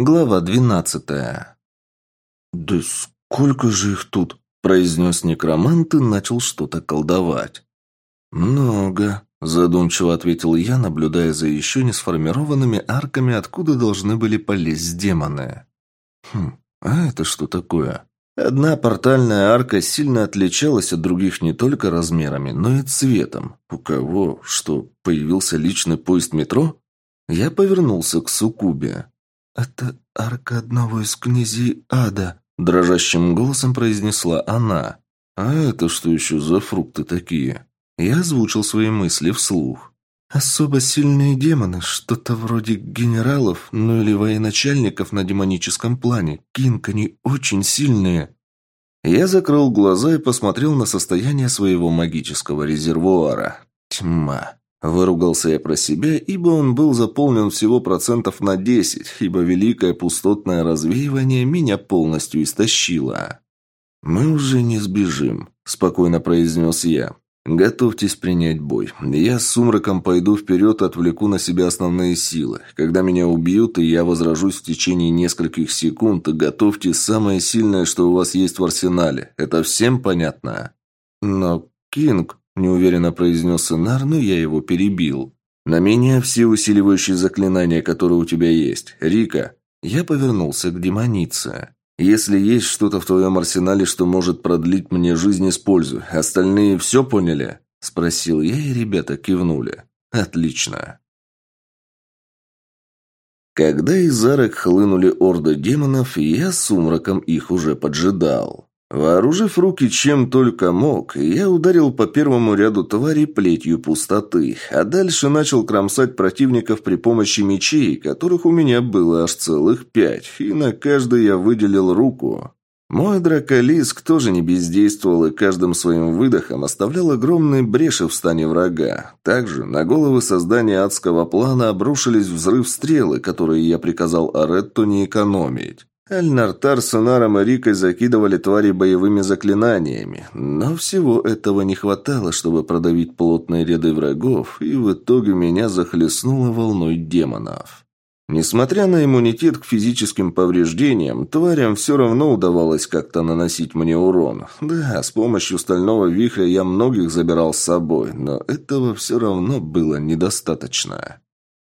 Глава двенадцатая. «Да сколько же их тут?» – произнес некромант и начал что-то колдовать. «Много», – задумчиво ответил я, наблюдая за еще не сформированными арками, откуда должны были полезть демоны. «Хм, а это что такое?» Одна портальная арка сильно отличалась от других не только размерами, но и цветом. У кого? Что, появился личный поезд метро? Я повернулся к Сукубе. «Это арка одного из князей ада», – дрожащим голосом произнесла она. «А это что еще за фрукты такие?» Я озвучил свои мысли вслух. «Особо сильные демоны, что-то вроде генералов, ну или военачальников на демоническом плане. Кинг, они очень сильные». Я закрыл глаза и посмотрел на состояние своего магического резервуара. Тьма. Выругался я про себя, ибо он был заполнен всего процентов на 10, ибо великое пустотное развеивание меня полностью истощило. «Мы уже не сбежим», – спокойно произнес я. «Готовьтесь принять бой. Я с сумраком пойду вперед и отвлеку на себя основные силы. Когда меня убьют, и я возражусь в течение нескольких секунд, готовьте самое сильное, что у вас есть в арсенале. Это всем понятно?» «Но, Кинг», неуверенно произнес Инар, но я его перебил. «На меня все усиливающие заклинания, которые у тебя есть. Рика!» Я повернулся к демонице. «Если есть что-то в твоем арсенале, что может продлить мне жизнь, используй. Остальные все поняли?» Спросил я, и ребята кивнули. «Отлично». Когда из арок хлынули орды демонов, я сумраком их уже поджидал. Вооружив руки чем только мог, я ударил по первому ряду тварей плетью пустоты, а дальше начал кромсать противников при помощи мечей, которых у меня было аж целых пять, и на каждый я выделил руку. Мой драколиск тоже не бездействовал и каждым своим выдохом оставлял огромные бреши в стане врага. Также на головы создания адского плана обрушились взрыв стрелы, которые я приказал Аретту не экономить. Альнартар с Унаром и Рикой закидывали твари боевыми заклинаниями, но всего этого не хватало, чтобы продавить плотные ряды врагов, и в итоге меня захлестнуло волной демонов. Несмотря на иммунитет к физическим повреждениям, тварям все равно удавалось как-то наносить мне урон. Да, с помощью стального вихря я многих забирал с собой, но этого все равно было недостаточно.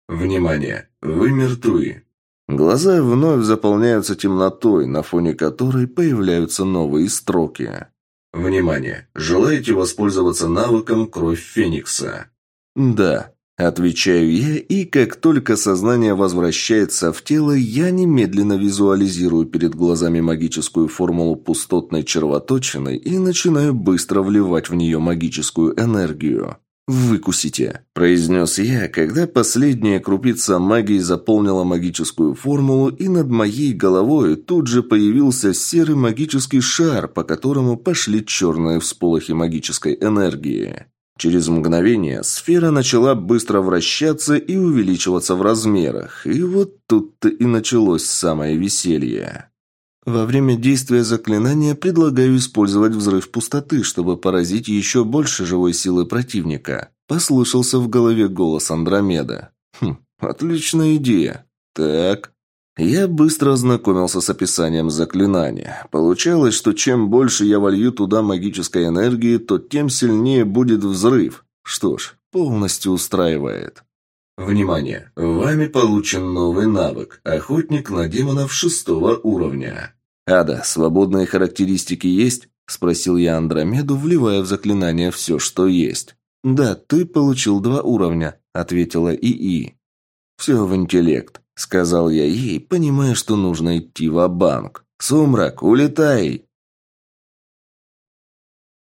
«Внимание! Вы мертвы!» Глаза вновь заполняются темнотой, на фоне которой появляются новые строки. «Внимание! Желаете воспользоваться навыком «Кровь Феникса»?» «Да», – отвечаю я, и как только сознание возвращается в тело, я немедленно визуализирую перед глазами магическую формулу пустотной червоточины и начинаю быстро вливать в нее магическую энергию. «Выкусите», – произнес я, когда последняя крупица магии заполнила магическую формулу, и над моей головой тут же появился серый магический шар, по которому пошли черные всполохи магической энергии. Через мгновение сфера начала быстро вращаться и увеличиваться в размерах, и вот тут-то и началось самое веселье. Во время действия заклинания предлагаю использовать взрыв пустоты, чтобы поразить еще больше живой силы противника. Послышался в голове голос Андромеда. Хм, отличная идея. Так. Я быстро ознакомился с описанием заклинания. Получалось, что чем больше я волью туда магической энергии, то тем сильнее будет взрыв. Что ж, полностью устраивает. Внимание! Вами получен новый навык – охотник на демонов шестого уровня. «Ада, свободные характеристики есть?» – спросил я Андромеду, вливая в заклинание все, что есть. «Да, ты получил два уровня», – ответила ИИ. «Все в интеллект», – сказал я ей, понимая, что нужно идти в банк «Сумрак, улетай!»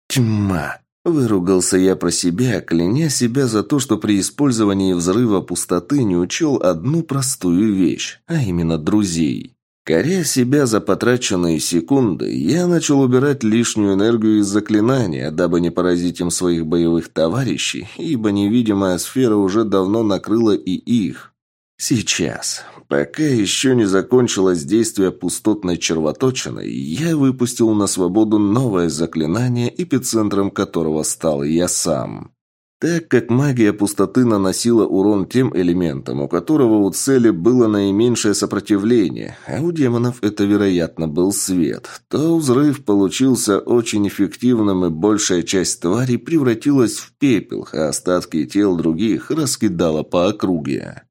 «Тьма!» – выругался я про себя, кляня себя за то, что при использовании взрыва пустоты не учел одну простую вещь, а именно друзей. Коря себя за потраченные секунды, я начал убирать лишнюю энергию из заклинания, дабы не поразить им своих боевых товарищей, ибо невидимая сфера уже давно накрыла и их. Сейчас, пока еще не закончилось действие пустотной червоточины, я выпустил на свободу новое заклинание, эпицентром которого стал я сам. Так как магия пустоты наносила урон тем элементам, у которого у цели было наименьшее сопротивление, а у демонов это, вероятно, был свет, то взрыв получился очень эффективным, и большая часть тварей превратилась в пепел, а остатки тел других раскидала по округе.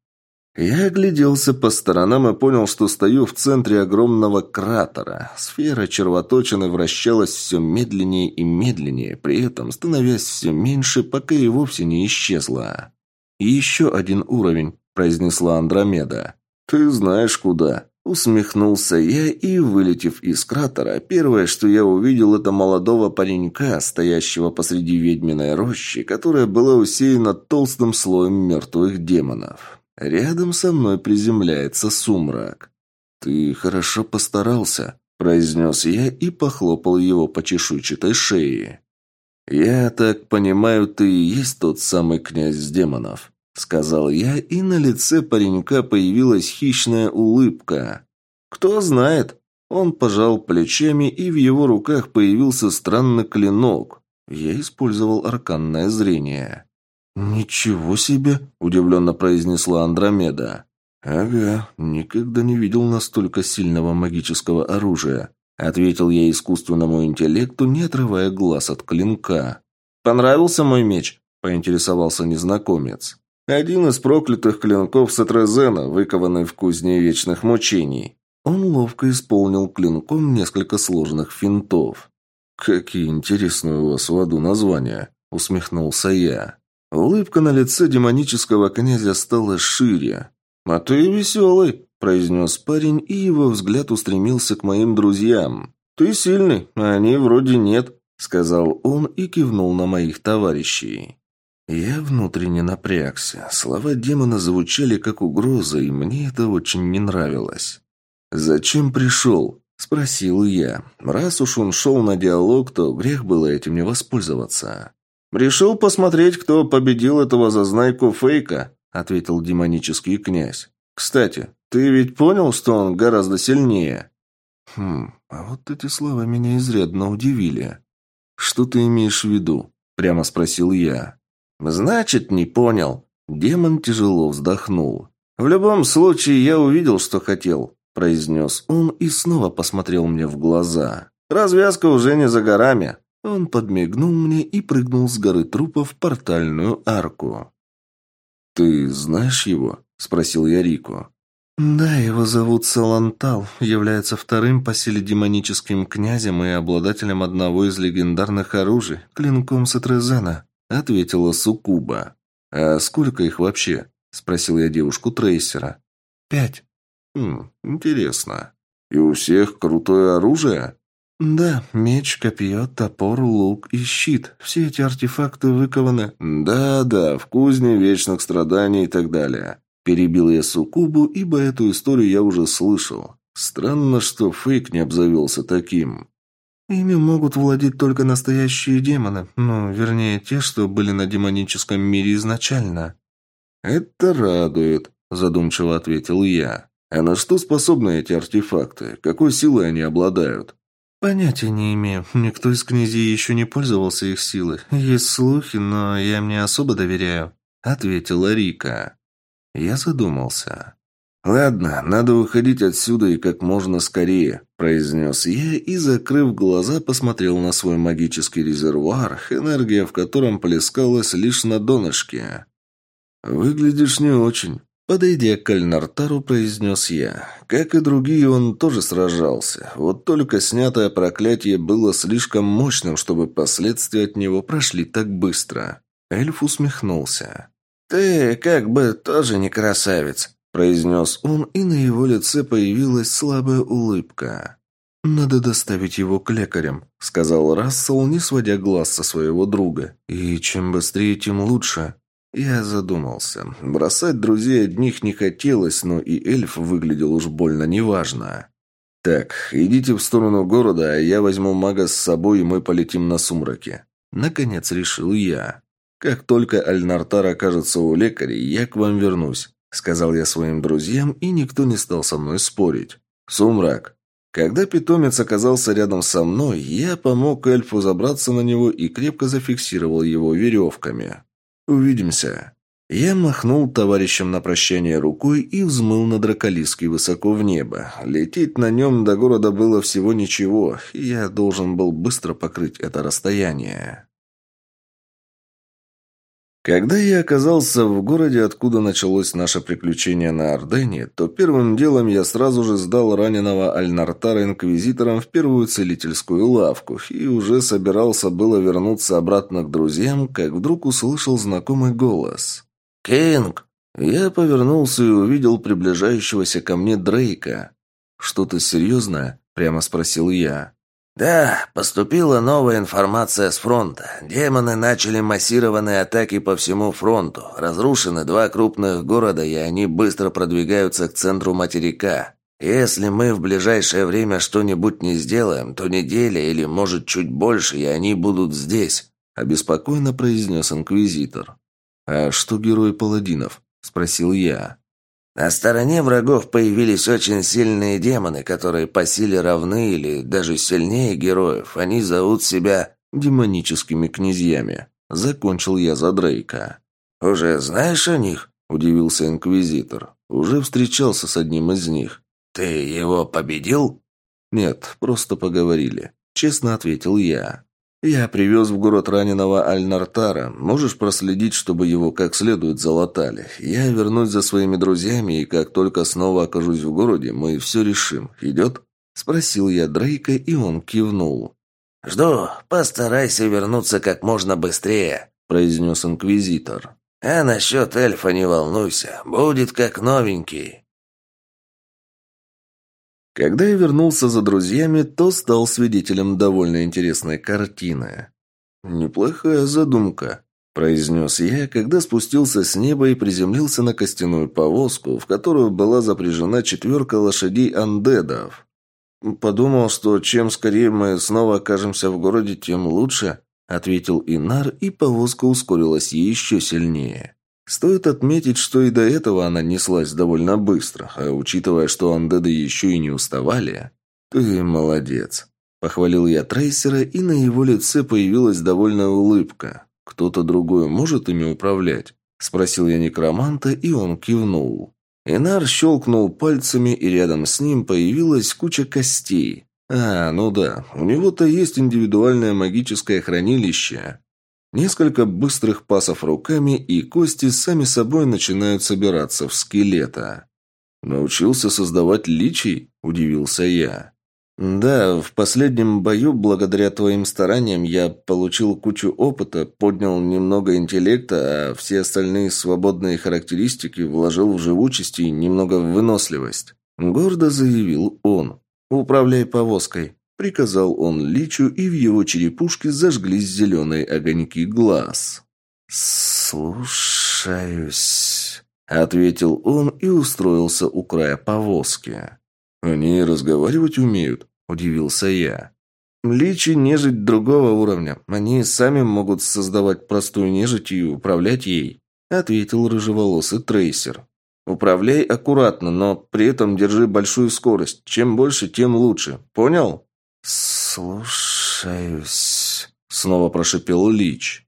Я огляделся по сторонам и понял, что стою в центре огромного кратера. Сфера червоточины вращалась все медленнее и медленнее, при этом становясь все меньше, пока и вовсе не исчезла. «И еще один уровень», – произнесла Андромеда. «Ты знаешь куда». Усмехнулся я и, вылетев из кратера, первое, что я увидел, это молодого паренька, стоящего посреди ведьминой рощи, которая была усеяна толстым слоем мертвых демонов. Рядом со мной приземляется сумрак. «Ты хорошо постарался», – произнес я и похлопал его по чешуйчатой шее. «Я так понимаю, ты и есть тот самый князь демонов», – сказал я, и на лице паренька появилась хищная улыбка. «Кто знает?» Он пожал плечами, и в его руках появился странный клинок. Я использовал арканное зрение. «Ничего себе!» – удивленно произнесла Андромеда. «Ага, никогда не видел настолько сильного магического оружия», – ответил я искусственному интеллекту, не отрывая глаз от клинка. «Понравился мой меч?» – поинтересовался незнакомец. «Один из проклятых клинков Сатрезена, выкованный в кузне вечных мучений». Он ловко исполнил клинком несколько сложных финтов. «Какие интересные у вас в аду названия», – усмехнулся я. Улыбка на лице демонического князя стала шире. «А ты веселый», – произнес парень, и его взгляд устремился к моим друзьям. «Ты сильный, а они вроде нет», – сказал он и кивнул на моих товарищей. Я внутренне напрягся. Слова демона звучали как угроза, и мне это очень не нравилось. «Зачем пришел?» – спросил я. Раз уж он шел на диалог, то грех было этим не воспользоваться. «Решил посмотреть, кто победил этого зазнайку Фейка», — ответил демонический князь. «Кстати, ты ведь понял, что он гораздо сильнее?» «Хм, а вот эти слова меня изрядно удивили. Что ты имеешь в виду?» — прямо спросил я. «Значит, не понял». Демон тяжело вздохнул. «В любом случае, я увидел, что хотел», — произнес он и снова посмотрел мне в глаза. «Развязка уже не за горами. Он подмигнул мне и прыгнул с горы трупов в портальную арку. «Ты знаешь его?» – спросил я Рику. «Да, его зовут Салантал, является вторым по силе демоническим князем и обладателем одного из легендарных оружий – клинком Сатрезена», – ответила Сукуба. «А сколько их вообще?» – спросил я девушку Трейсера. «Пять». «Хм, интересно. И у всех крутое оружие?» «Да, меч, копье, топор, лук и щит. Все эти артефакты выкованы...» «Да-да, в кузне вечных страданий и так далее». Перебил я Сукубу, ибо эту историю я уже слышал. Странно, что Фейк не обзавелся таким. Ими могут владеть только настоящие демоны, ну, вернее, те, что были на демоническом мире изначально. «Это радует», – задумчиво ответил я. «А на что способны эти артефакты? Какой силой они обладают?» «Понятия не имею. Никто из князей еще не пользовался их силой. Есть слухи, но я им не особо доверяю», — ответила Рика. Я задумался. «Ладно, надо выходить отсюда и как можно скорее», – произнес я и, закрыв глаза, посмотрел на свой магический резервуар, энергия в котором плескалась лишь на донышке. «Выглядишь не очень», Подойдя к Альнартару, произнес я. Как и другие, он тоже сражался. Вот только снятое проклятие было слишком мощным, чтобы последствия от него прошли так быстро. Эльф усмехнулся. «Ты как бы тоже не красавец», – произнес он, и на его лице появилась слабая улыбка. «Надо доставить его к лекарям», – сказал Рассел, не сводя глаз со своего друга. «И чем быстрее, тем лучше». Я задумался. Бросать друзей одних не хотелось, но и эльф выглядел уж больно неважно. «Так, идите в сторону города, а я возьму мага с собой, и мы полетим на сумраке». Наконец решил я. «Как только Альнартар окажется у лекаря, я к вам вернусь», — сказал я своим друзьям, и никто не стал со мной спорить. «Сумрак». Когда питомец оказался рядом со мной, я помог эльфу забраться на него и крепко зафиксировал его веревками. Увидимся». Я махнул товарищем на прощание рукой и взмыл на драколиски высоко в небо. Лететь на нем до города было всего ничего, и я должен был быстро покрыть это расстояние. Когда я оказался в городе, откуда началось наше приключение на Ордене, то первым делом я сразу же сдал раненого Альнартара инквизитором в первую целительскую лавку и уже собирался было вернуться обратно к друзьям, как вдруг услышал знакомый голос. «Кинг!» Я повернулся и увидел приближающегося ко мне Дрейка. «Что-то серьезное?» – прямо спросил я. «Да, поступила новая информация с фронта. Демоны начали массированные атаки по всему фронту. Разрушены два крупных города, и они быстро продвигаются к центру материка. Если мы в ближайшее время что-нибудь не сделаем, то неделя или, может, чуть больше, и они будут здесь», – обеспокоенно произнес Инквизитор. «А что герои паладинов?» – спросил я. На стороне врагов появились очень сильные демоны, которые по силе равны или даже сильнее героев. Они зовут себя демоническими князьями. Закончил я за Дрейка. «Уже знаешь о них?» – удивился Инквизитор. «Уже встречался с одним из них». «Ты его победил?» «Нет, просто поговорили», – честно ответил я. «Я привез в город раненого Аль-Нартара. Можешь проследить, чтобы его как следует залатали. Я вернусь за своими друзьями, и как только снова окажусь в городе, мы все решим. Идет?» Спросил я Дрейка, и он кивнул. «Жду. Постарайся вернуться как можно быстрее», – произнес Инквизитор. «А насчет эльфа не волнуйся. Будет как новенький». Когда я вернулся за друзьями, то стал свидетелем довольно интересной картины. «Неплохая задумка», – произнес я, когда спустился с неба и приземлился на костяную повозку, в которую была запряжена четверка лошадей андедов. «Подумал, что чем скорее мы снова окажемся в городе, тем лучше», – ответил Инар, и повозка ускорилась еще сильнее. Стоит отметить, что и до этого она неслась довольно быстро, а учитывая, что андеды еще и не уставали... «Ты молодец», – похвалил я трейсера, и на его лице появилась довольная улыбка. «Кто-то другой может ими управлять?» – спросил я некроманта, и он кивнул. Инар щелкнул пальцами, и рядом с ним появилась куча костей. «А, ну да, у него-то есть индивидуальное магическое хранилище. Несколько быстрых пасов руками, и кости сами собой начинают собираться в скелета. «Научился создавать личий?» – удивился я. «Да, в последнем бою, благодаря твоим стараниям, я получил кучу опыта, поднял немного интеллекта, а все остальные свободные характеристики вложил в живучесть и немного в выносливость», – гордо заявил он. «Управляй повозкой». Приказал он Личу, и в его черепушке зажглись зеленые огоньки глаз. «Слушаюсь», — ответил он и устроился у края повозки. «Они разговаривать умеют?» – удивился я. «Личи – нежить другого уровня. Они сами могут создавать простую нежить и управлять ей», – ответил рыжеволосый трейсер. «Управляй аккуратно, но при этом держи большую скорость. Чем больше, тем лучше. Понял?» «Слушаюсь», — снова прошипел Лич.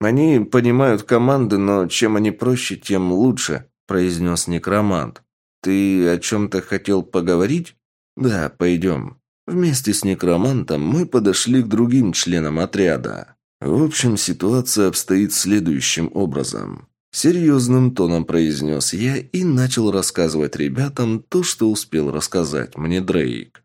«Они понимают команды, но чем они проще, тем лучше», — произнес некромант. «Ты о чем-то хотел поговорить?» «Да, пойдем». Вместе с некромантом мы подошли к другим членам отряда. В общем, ситуация обстоит следующим образом. Серьезным тоном произнес я и начал рассказывать ребятам то, что успел рассказать мне Дрейк.